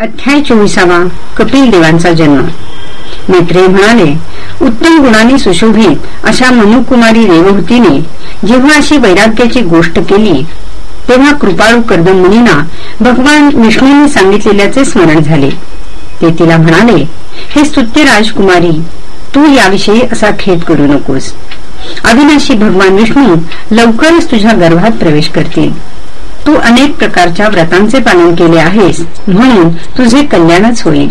अध्याय चोवीसावा कपिल देवांचा जन्म. मैत्रेय म्हणाले उत्तम गुणाने सुशोभित अशा मनुकुमारी रेवहूतीने जेव्हा अशी वैराग्याची गोष्ट केली तेव्हा कृपाळू कर्दम मुनीना भगवान विष्णूंनी सांगितलेल्याचे स्मरण झाले. ते तिला म्हणाले हे स्तुत्य राजकुमारी तू याविषयी असा खेद करू नकोस. अविनाशी भगवान विष्णू लवकरच तुझ्या गर्भात प्रवेश करतील. तू अनेक प्रकारच्या व्रतांचे पालन केले आहेस. म्हणून तुझे कल्याणच होईल.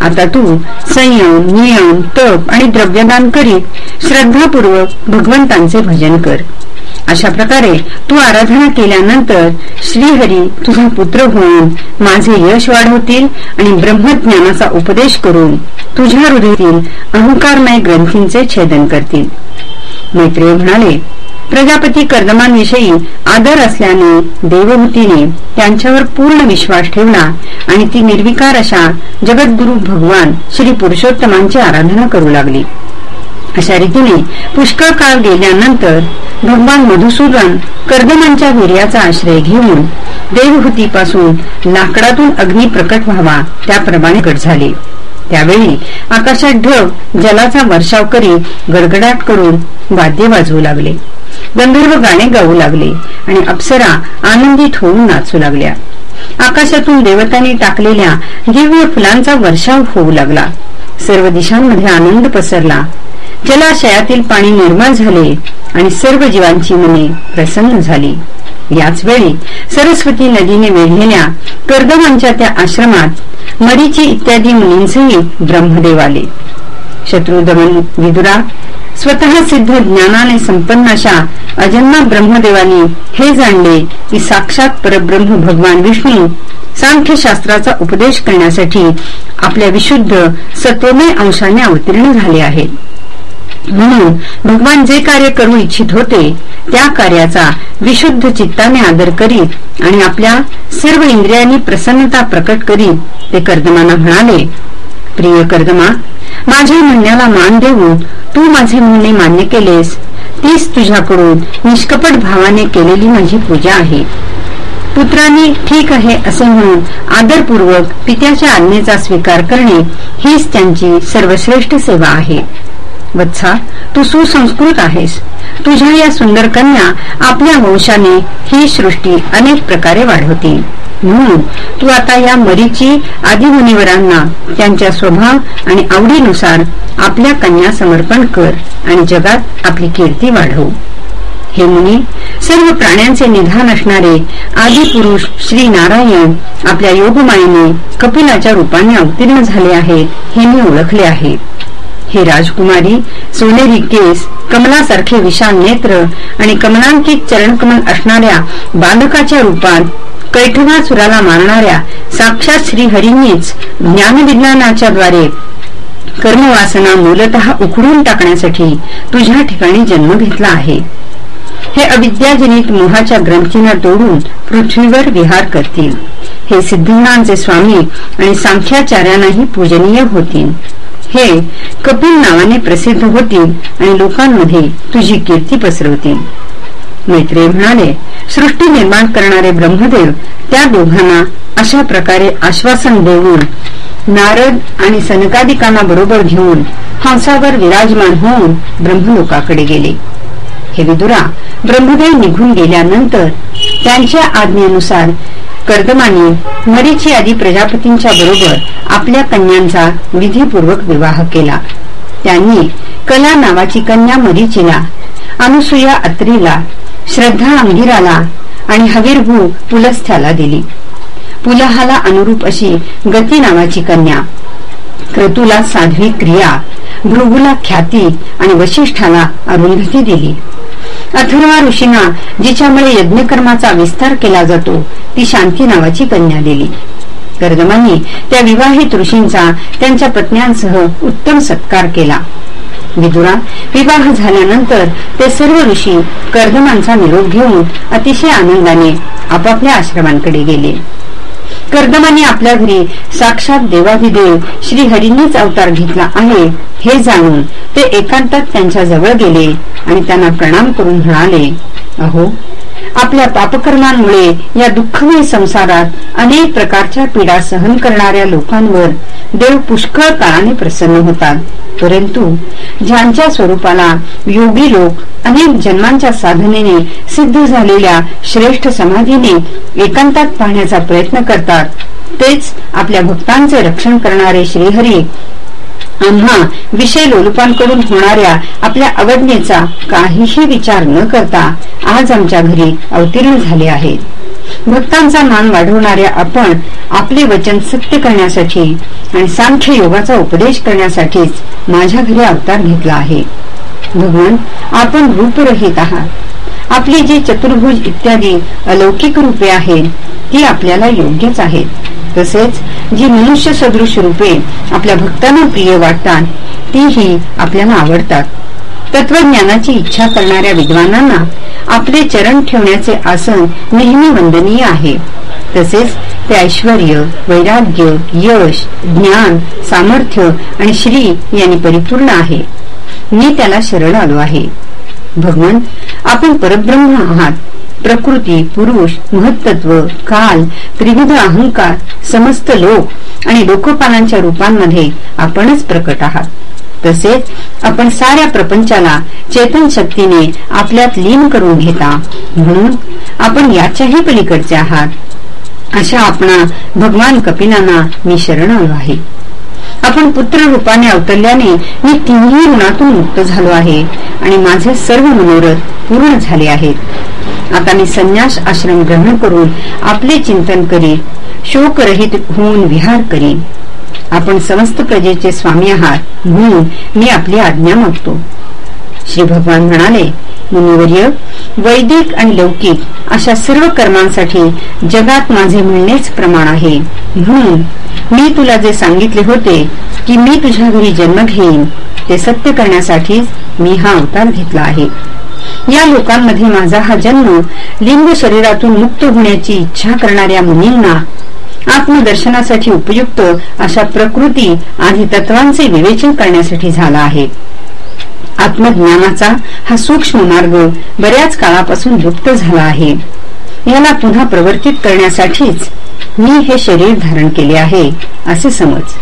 आता तू संयम नियम तप आणि द्रव्यदान करीत श्रद्धापूर्वक भगवंतांचे भजन कर. अशा प्रकारे तू आराधना केल्यानंतर श्रीहरी तुझा पुत्र होऊन माझे यश वाढवतील आणि ब्रह्मज्ञानाचा उपदेश करून तुझ्या हृदयातील अहंकारमय ग्रंथींचे छेदन करतील. मैत्रिय म्हणाले प्रजापती कर्दमांविषयी आदर असल्याने देवभूतीने त्यांच्यावर पूर्ण विश्वास ठेवला आणि ती निर्विकार अशा जगद्गुरु भगवान श्री पुरुषोत्तमांची आराधना करू लागली. अशा रीतीने पुष्कळ काळ गेल्यानंतर भगवान मधुसूदन कर्दमांच्या वीर्याचा आश्रय घेऊन देवहूतीपासून लाकडातून अग्नी प्रकट व्हावा त्याप्रमाणे गट झाले. त्यावेळी आकाशात ढग जलाचा वर्षाव करीत गडगडाट करून वाद्य वाजवू लागले. गंधर्व गाणे गाऊ लागले आणि अप्सरा आनंदित होऊन नाचू लागल्या. आकाशातून देवतांनी टाकलेल्या दिव्य फुलांचा वर्षाव होऊ लागला. सर्व दिशांमध्ये आनंद पसरला. जलाशयातील पाणी निर्माण झाले आणि सर्व जीवांची मने प्रसन्न झाली. याच वेळी सरस्वती नदीने वेढलेल्या कर्दमांच्या त्या आश्रमात मरीची इत्यादी मुलींसही ब्रह्मदेव आले. शत्रुदमन विदुरा स्वतः सिद्ध ज्ञानाने संपन्न अशा अजन्मा ब्रह्मदेवानी हे जाणले की साक्षात परब्रह्म भगवान विष्णू सांख्यशास्त्राचा उपदेश करण्यासाठी आपल्या विशुद्ध सत्वमय अंशाने अवतीर्ण झाले आहेत. म्हणून भगवान जे कार्य करू इच्छित होते त्या कार्याचा विशुद्ध चित्ताने आदर करीत आणि आपल्या सर्व इंद्रियांनी प्रसन्नता प्रकट करीत ते कर्दमाना म्हणाले प्रिय कर्दमा माझ्या म्हणण्याला मान देऊन तू माझे म्हणणे मान्य केलेस. तीच तुझ्याकडून निष्कपट भावाने केलेली माझी पूजा आहे. पुत्रांनी ठीक आहे असे म्हणून आदरपूर्वक पित्याच्या आज्ञेचा स्वीकार करणे हीच त्यांची सर्वश्रेष्ठ सेवा आहे. वत्सा तू सुसंस्कृत आहेस. तुझ्या या सुंदर कन्या आपल्या वंशाने ही सृष्टी अनेक प्रकारे वाढवतील. म्हणून तू आता या मरीची आदिमुनिवरांना त्यांच्या स्वभाव आणि आवडीनुसार आपल्या कन्या समर्पण कर आणि जगात आपली कीर्ती वाढव. हे मुनी सर्व प्राण्यांचे निधान असणारे आदिपुरुष श्री नारायण आपल्या योगमायेने कपिलाच्या रूपाने अवतीर्ण झाले आहेत हे मी ओळखले आहे. हे राजकुमारी सोनेरी केस कमलासारखे विशाल नेत्र आणि कमलांकित चरणकमल असणाऱ्या बालकाच्या रूपात कैठवासुराला मारणाऱ्या साक्षात श्रीहरींनीच ज्ञानविज्ञानाच्या द्वारे कर्मवासना मूलत उखडून टाकण्यासाठी तुझ्या ठिकाणी जन्म घेतला आहे. हे अविद्याजनित मोहाच्या ग्रंथींना तोडून पृथ्वीवर विहार करतील. हे सिद्धांचे स्वामी आणि सांख्याचार्यांनाही पूजनीय होतील. हे कपिल नावाने प्रसिद्ध होतील आणि लोकांमध्ये तुझी कीर्ती पसरवतील. मैत्री म्हणाले सृष्टी निर्माण करणारे ब्रह्मदेव त्या दोघांना अशा प्रकारे आश्वासन देऊन नारद आणि सनकादिकांना बरोबर घेऊन हंसावर विराजमान होऊन ब्रह्मलोकाकडे गेले. हे विदुरा ब्रह्मदेव निघून गेल्यानंतर त्यांच्या आज्ञेनुसार कर्दमाने मरीची आदी प्रजापतींच्या बरोबर आपल्या कन्यांचा विधीपूर्वक विवाह केला. त्यांनी कला नावाची कन्या मरीचीला अनुसुया अत्रीला श्रद्धा अंगिराला आणि हवीरभू पुलस्थ्याला दिली. पुलहाला अनुरूप अशी गती नावाची कन्या क्रतूला साध्वी क्रिया भृगुला ख्याती आणि वशिष्ठाला अरुंधती दिली. अथर्वा ऋषींना जिच्यामुळे यज्ञकर्माचा विस्तार केला जातो ती शांती नावाची कन्या दिली. गर्दमांनी त्या विवाहित ऋषींचा त्यांच्या पत्न्यांसह उत्तम सत्कार केला. विदुरा विवाह झाल्यानंतर ते सर्व ऋषी कर्दमांचा निरोप घेऊन अतिशय आनंदाने आपापल्या आश्रमांकडे गेले. कर्दमाने आपल्या घरी साक्षात देवाधिदेव श्रीहरींनीच अवतार घेतला आहे हे जाणून ते एकांतात त्यांच्या जवळ गेले आणि त्यांना प्रणाम करून म्हणाले अहो आपल्या पापकर्मांमुळे या दुःखमय संसारात अनेक प्रकारच्या पीडा सहन करणाऱ्या लोकांवर देव पुष्कळ काळाने प्रसन्न होतात परंतु ज्यांच्या स्वरूपाला योगी लोक अनेक जन्मांच्या साधनेने सिद्ध झालेल्या श्रेष्ठ समाधीने एकांतात पाहण्याचा प्रयत्न करतात तेच आपल्या भक्तांचे रक्षण करणारे श्रीहरी आम्हा विषय लोलुपांकडून होणाऱ्या आपल्या अवज्ञेचा काहीही विचार न करता आज आमच्या घरी अवतीर्ण झाले आहेत भक्तांचा मान वाढवणाऱ्या आपण आपले वचन सत्य करण्यासाठी आणि सांख्य योगाचा उपदेश करण्यासाठीच माझ्या घरी अवतार घेतला आहे. भगवान आपण रूपरहित आहात. आपली जी चतुर्भुज इत्यादी अलौकिक रूपे आहेत ती आपल्याला योग्यच आहेत. तसेच जी मनुष्य सदृश रूपे आपल्या भक्तांना प्रिय वाटतात तीही आपल्याला आवडतात. तत्वज्ञानाची इच्छा करणाऱ्या विद्वानांना आपले चरण ठेवण्याचे आसन नेहमी वंदनीय आहे. तसेच ते ऐश्वर वैराग्य यश ज्ञान सामर्थ्य आणि श्री यांनी परिपूर्ण आहे. मी त्याला शरण आलो आहे. भगवान आपण परब्रह्म आहात. प्रकृती पुरुष महत्त्व काल त्रिविध अहंकार समस्त लोक आणि लोकपालांच्या रूपांमध्ये आपणच प्रकट आहात. तसेच आपण साऱ्या प्रपंचाला चेतन शक्तीने आपल्यात लीन करून घेता. म्हणून आपण याच्याही पलीकडचे आहात. अशा आपणा भगवान कपिलांना मी शरण आलो आहे. आपण पुत्र रूपाने अवतरल्याने मी तिन्ही ऋणातून मुक्त झालो आहे आणि माझे सर्व मनोरथ पूर्ण झाले आहेत. आता मी संन्यास आश्रम ग्रहण करून आपले चिंतन करीन शोकरहित होऊन विहार करीन. आपण समस्त प्रजेचे स्वामी आहात म्हणून मी आपली आज्ञा मागतो. श्री भगवान म्हणाले मुनिवर्य वैदिक आणि लौकिक अशा सर्व कर्मांसाठी जगात माझे म्हणणेच प्रमाण आहे. म्हणून मी तुला जे सांगितले होते की मी तुझ्या घरी जन्म घेईन ते सत्य करण्यासाठीच मी हा अवतार घेतला आहे. या लोकांमध्ये माझा हा जन्म लिंग शरीरातून मुक्त होण्याची इच्छा करणाऱ्या मुनींना आत्मदर्शनासाठी उपयुक्त अशा प्रकृती आणि तत्वांचे विवेचन करण्यासाठी झाला आहे. आत्मज्ञानाचा हा सूक्ष्म मार्ग बऱ्याच काळापासून लुप्त झाला आहे. याला पुन्हा प्रवर्तित करण्यासाठीच मी हे शरीर धारण केले आहे असे समज.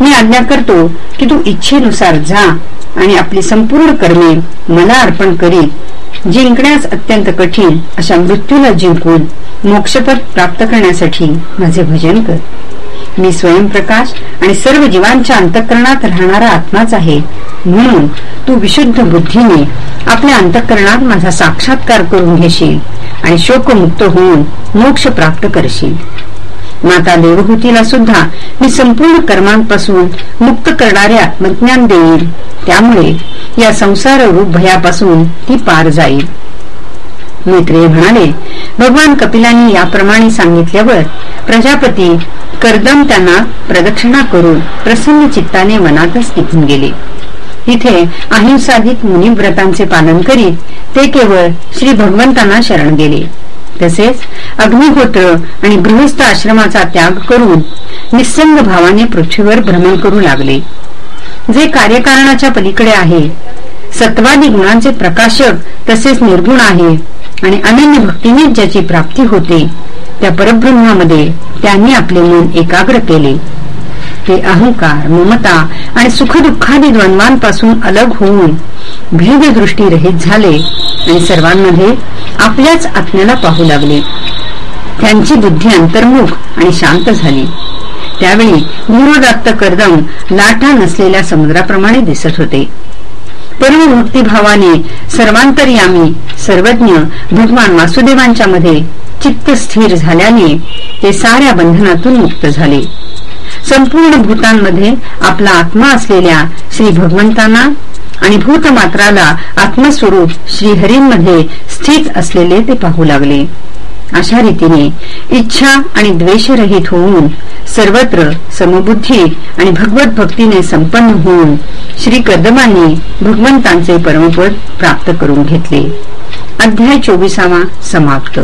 मी आज्ञा करतो की तू इच्छेनुसार जा आणि आपली संपूर्ण कर्मे मला अर्पण करीत जिंकण्यास अत्यंत कठीण अशा मृत्यूला जिंकून मोक्षपद प्राप्त करण्यासाठी माझे भजन कर. मी स्वयंप्रकाश आणि सर्व जीवांच्या अंतःकरणात राहणारा आत्माच आहे. म्हणून तू विशुद्ध बुद्धीने आपल्या अंतःकरणात माझा साक्षात्कार करून घेशील आणि शोकमुक्त होऊन मोक्ष प्राप्त करशील. माता देवहूतीला सुद्धा मी संपूर्ण कर्मांपासून मुक्त करणारे आत्मज्ञान देईल त्यामुळे या संसार रूप भयापासून ती पार जाईल. मैत्रेय म्हणाले भगवान कपिलांनी याप्रमाणे सांगितल्यावर प्रजापती कर्दम त्यांना प्रदक्षिणा करून प्रसन्न चित्ताने वनातच निघून गेले. इथे अहिंसाधिक मुनिव्रतांचे पालन करीत ते केवळ श्री भगवंतांना शरण गेले. तसेच अग्निहोत्र आणि गृहस्थ आश्रमाचा त्याग करून निसंग भावाने पृथ्वीवर भ्रमण करू लागले. जे कार्यकारणाच्या पलीकडे आहे सत्वादी गुणांचे प्रकाशक तसेच निर्गुण आहे आणि अनन्य भक्तीने ज्याची प्राप्ती होते त्या परब्रह्मामध्ये त्यांनी आपले मन एकाग्र केले. ते अहंकार ममता आणि सुखदुःखादी द्वंद्वांपासून अलग होऊन भेददृष्टी रहित झाले आणि सर्वांमध्ये आपल्याच आत्म्याला पाहू लागले. त्यांची बुद्धी अंतर्मुख आणि शांत झाली. त्यावेळी गुरुदत्त कर्दम लाटा नसलेल्या समुद्राप्रमाणे दिसत होते. परमभक्तिभावाने सर्वांतरयामी सर्वज्ञ भगवान वासुदेवांच्या मध्ये चित्त स्थिर झाल्याने ते साऱ्या बंधनातून मुक्त झाले. संपूर्ण भूतांमध्ये आपला आत्मा असलेल्या श्री भगवंतांना आणि भूतमात्राला आत्मस्वरूप श्रीहरींमध्ये स्थित असलेले ते पाहू लागले. अशा रीतीने इच्छा आणि द्वेषरहित होऊन सर्वत्र समबुद्धी आणि भगवत भक्तीने संपन्न होऊन श्री कदमांनी भगवंतांचे परमपद प्राप्त करून घेतले. अध्याय चोवीसावा समाप्त.